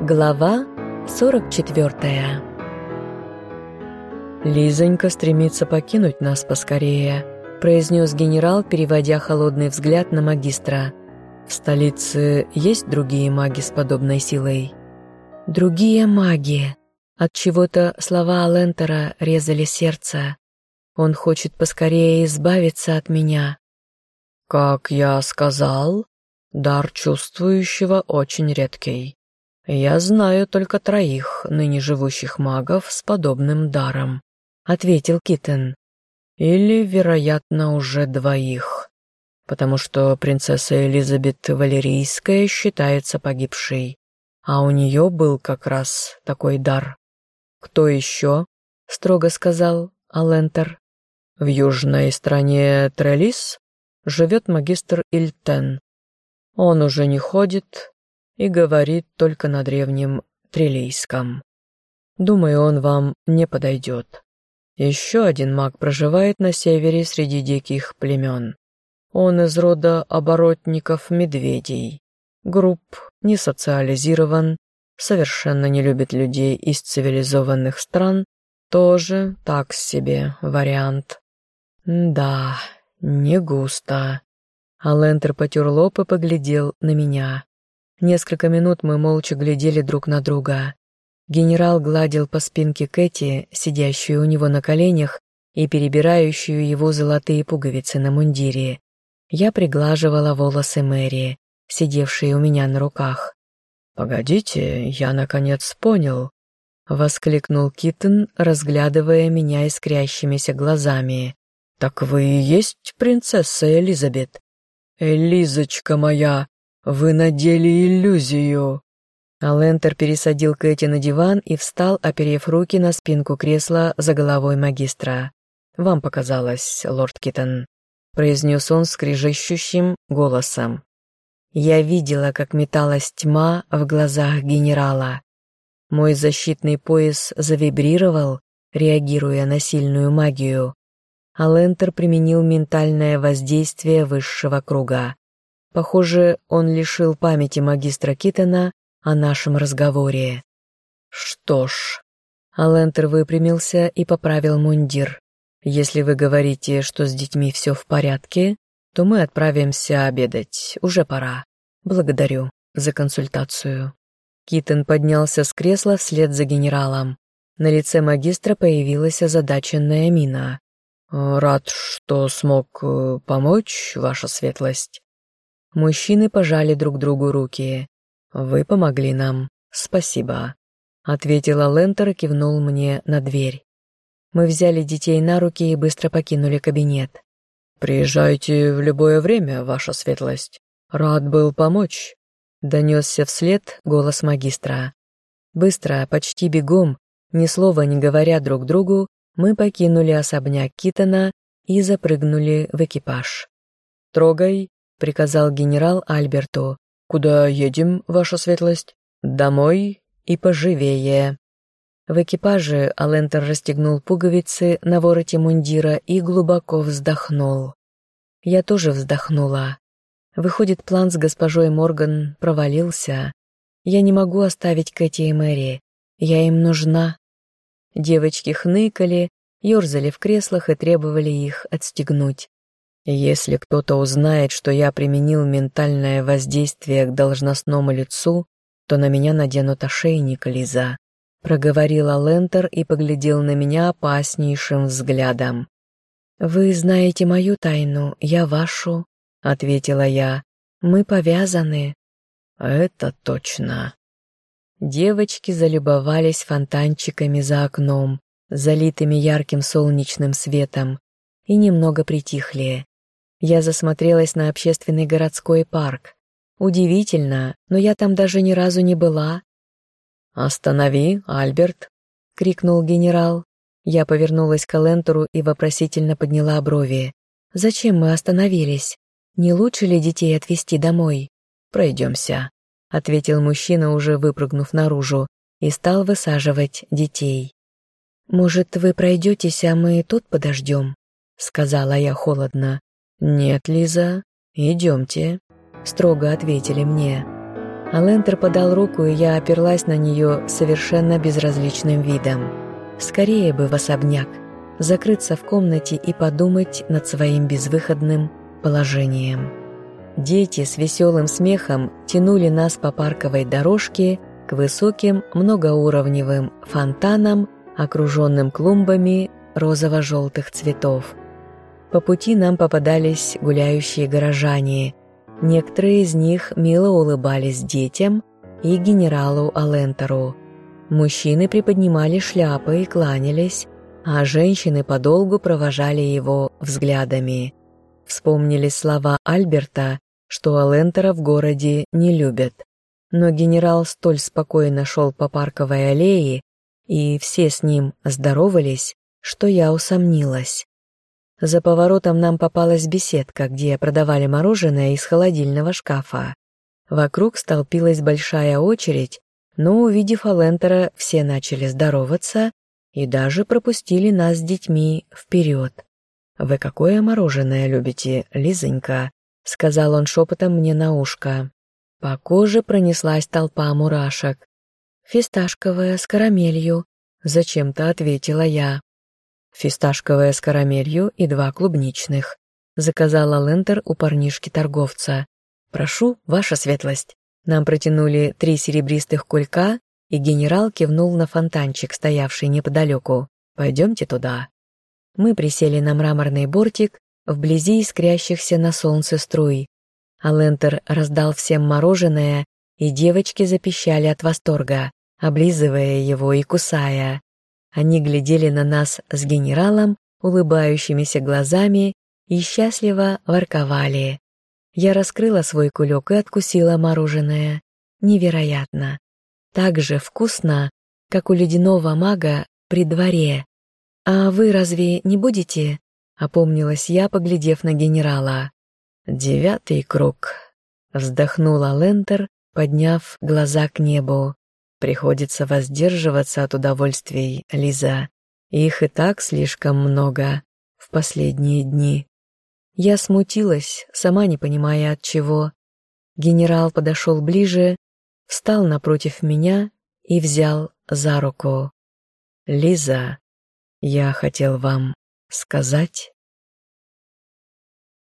Глава 44 «Лизонька стремится покинуть нас поскорее», произнес генерал, переводя холодный взгляд на магистра. «В столице есть другие маги с подобной силой?» «Другие маги!» От чего-то слова Алентера резали сердце. Он хочет поскорее избавиться от меня. «Как я сказал, дар чувствующего очень редкий. Я знаю только троих ныне живущих магов с подобным даром», — ответил Китен. «Или, вероятно, уже двоих, потому что принцесса Элизабет Валерийская считается погибшей, а у нее был как раз такой дар». «Кто еще?» — строго сказал Алентер. «В южной стране Трелис живет магистр Ильтен. Он уже не ходит и говорит только на древнем трилийском. Думаю, он вам не подойдет. Еще один маг проживает на севере среди диких племен. Он из рода оборотников-медведей. Груб, не социализирован, совершенно не любит людей из цивилизованных стран, тоже так себе вариант. Да, не густо. Алентер потер лоб и поглядел на меня. Несколько минут мы молча глядели друг на друга. Генерал гладил по спинке Кэти, сидящую у него на коленях, и перебирающую его золотые пуговицы на мундире. Я приглаживала волосы Мэри, сидевшие у меня на руках. «Погодите, я наконец понял», — воскликнул Киттен, разглядывая меня искрящимися глазами. «Так вы и есть принцесса Элизабет?» «Элизочка моя, вы надели иллюзию!» Алентер пересадил Кэти на диван и встал, оперев руки на спинку кресла за головой магистра. «Вам показалось, лорд Киттон», — произнес он скрижащущим голосом. Я видела, как металась тьма в глазах генерала. Мой защитный пояс завибрировал, реагируя на сильную магию. Алентер применил ментальное воздействие высшего круга. Похоже, он лишил памяти магистра Китона о нашем разговоре. Что ж, Алентер выпрямился и поправил мундир. Если вы говорите, что с детьми все в порядке, то мы отправимся обедать. Уже пора. Благодарю за консультацию». Китон поднялся с кресла вслед за генералом. На лице магистра появилась озадаченная мина. «Рад, что смог э, помочь, ваша светлость». Мужчины пожали друг другу руки. «Вы помогли нам. Спасибо», — ответила Лентер и кивнул мне на дверь. Мы взяли детей на руки и быстро покинули кабинет. «Приезжайте в любое время, ваша светлость. Рад был помочь», — донесся вслед голос магистра. Быстро, почти бегом, ни слова не говоря друг другу, мы покинули особняк Китона и запрыгнули в экипаж. «Трогай», — приказал генерал Альберту. «Куда едем, ваша светлость?» «Домой и поживее». В экипаже Алентер расстегнул пуговицы на вороте мундира и глубоко вздохнул. Я тоже вздохнула. Выходит, план с госпожой Морган провалился. Я не могу оставить Кэти и Мэри. Я им нужна. Девочки хныкали, ерзали в креслах и требовали их отстегнуть. Если кто-то узнает, что я применил ментальное воздействие к должностному лицу, то на меня наденут ошейник, Лиза проговорила Лентер и поглядел на меня опаснейшим взглядом. «Вы знаете мою тайну, я вашу», — ответила я. «Мы повязаны». «Это точно». Девочки залюбовались фонтанчиками за окном, залитыми ярким солнечным светом, и немного притихли. Я засмотрелась на общественный городской парк. Удивительно, но я там даже ни разу не была, «Останови, Альберт!» — крикнул генерал. Я повернулась к Элентору и вопросительно подняла брови. «Зачем мы остановились? Не лучше ли детей отвезти домой?» «Пройдемся», — ответил мужчина, уже выпрыгнув наружу, и стал высаживать детей. «Может, вы пройдетесь, а мы тут подождем?» — сказала я холодно. «Нет, Лиза, идемте», — строго ответили мне. Алентер подал руку, и я оперлась на нее совершенно безразличным видом. Скорее бы в особняк, закрыться в комнате и подумать над своим безвыходным положением. Дети с веселым смехом тянули нас по парковой дорожке к высоким многоуровневым фонтанам, окруженным клумбами розово-желтых цветов. По пути нам попадались гуляющие горожане. Некоторые из них мило улыбались детям и генералу Алентеру. Мужчины приподнимали шляпы и кланялись, а женщины подолгу провожали его взглядами. Вспомнили слова Альберта, что Алентера в городе не любят. Но генерал столь спокойно шел по парковой аллее, и все с ним здоровались, что я усомнилась. За поворотом нам попалась беседка, где продавали мороженое из холодильного шкафа. Вокруг столпилась большая очередь, но, увидев Алентера, все начали здороваться и даже пропустили нас с детьми вперед. «Вы какое мороженое любите, Лизонька?» — сказал он шепотом мне на ушко. По коже пронеслась толпа мурашек. «Фисташковое с карамелью», — зачем-то ответила я. «Фисташковое с карамелью и два клубничных», — заказала Лентер у парнишки-торговца. «Прошу, ваша светлость». Нам протянули три серебристых кулька, и генерал кивнул на фонтанчик, стоявший неподалеку. «Пойдемте туда». Мы присели на мраморный бортик, вблизи искрящихся на солнце струй. А Лентер раздал всем мороженое, и девочки запищали от восторга, облизывая его и кусая. Они глядели на нас с генералом улыбающимися глазами и счастливо ворковали. Я раскрыла свой кулек и откусила мороженое. Невероятно. Так же вкусно, как у ледяного мага при дворе. «А вы разве не будете?» — опомнилась я, поглядев на генерала. «Девятый круг», — вздохнула Лентер, подняв глаза к небу. Приходится воздерживаться от удовольствий, Лиза. Их и так слишком много в последние дни. Я смутилась, сама не понимая от чего. Генерал подошел ближе, встал напротив меня и взял за руку. «Лиза, я хотел вам сказать...»